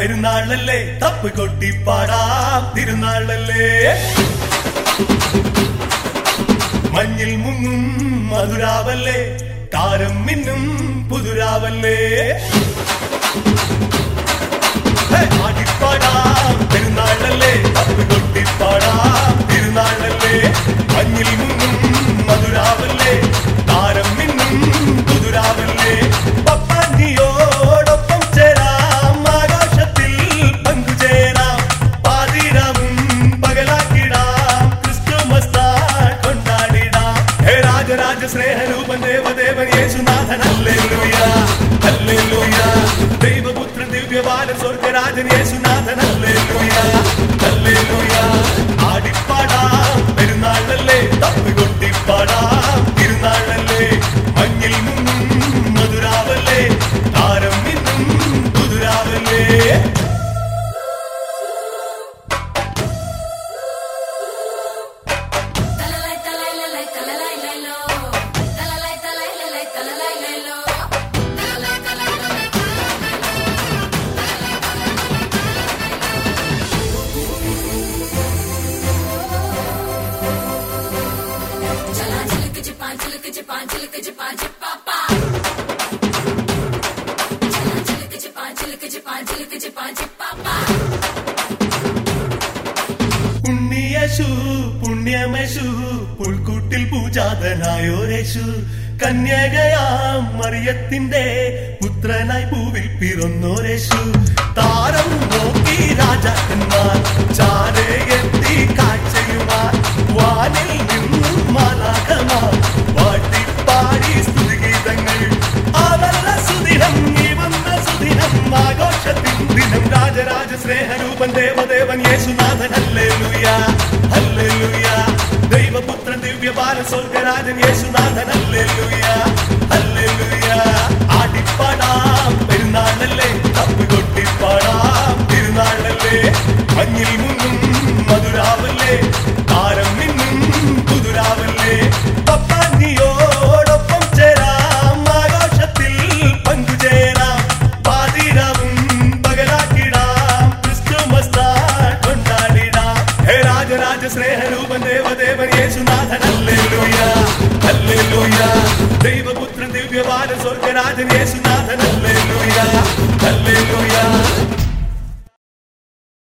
പെരുന്നാളല്ലേ തപ്പ് കൊട്ടിപ്പാടാം. തിരുനാളല്ലേ? മഞ്ഞിൽ മുങ്ങും മധുരാവല്ലേ? താരം മിന്നും പുതുരാവല്ലേ? ആടിപ്പാടാം പെരുന്നാളല്ലേ రాజరాజ స్నేహరూప దేవదేవ యేసునాథనల్లెల్లుయా అల్లెల్లుయా దైవపుత్ర దివ్యవాద స్వర్గరాజన్ యేసునాథ. പുണ്യശു പുണ്യമശു പുൽക്കൂട്ടിൽ പൂജാതനായോരേശു കന്യകയാം മറിയത്തിന്റെ പുത്രനായി പൂവിൽ പിറന്നോരേശു താരം നോക്കി രാജാക്കന്മാർ రాజరాజ స్నేహరూపం దేవదేవన్ యేసునాథన్ హల్లెలూయా హల్లెలూయా. దైవపుత్ర దివ్య బాల సౌఖ్యరాజన్ యేసునాథన్ హల్లెలూయా హల్లెలూయా. రాజు యేసునాథ నల్లేలుయా నల్లేలుయా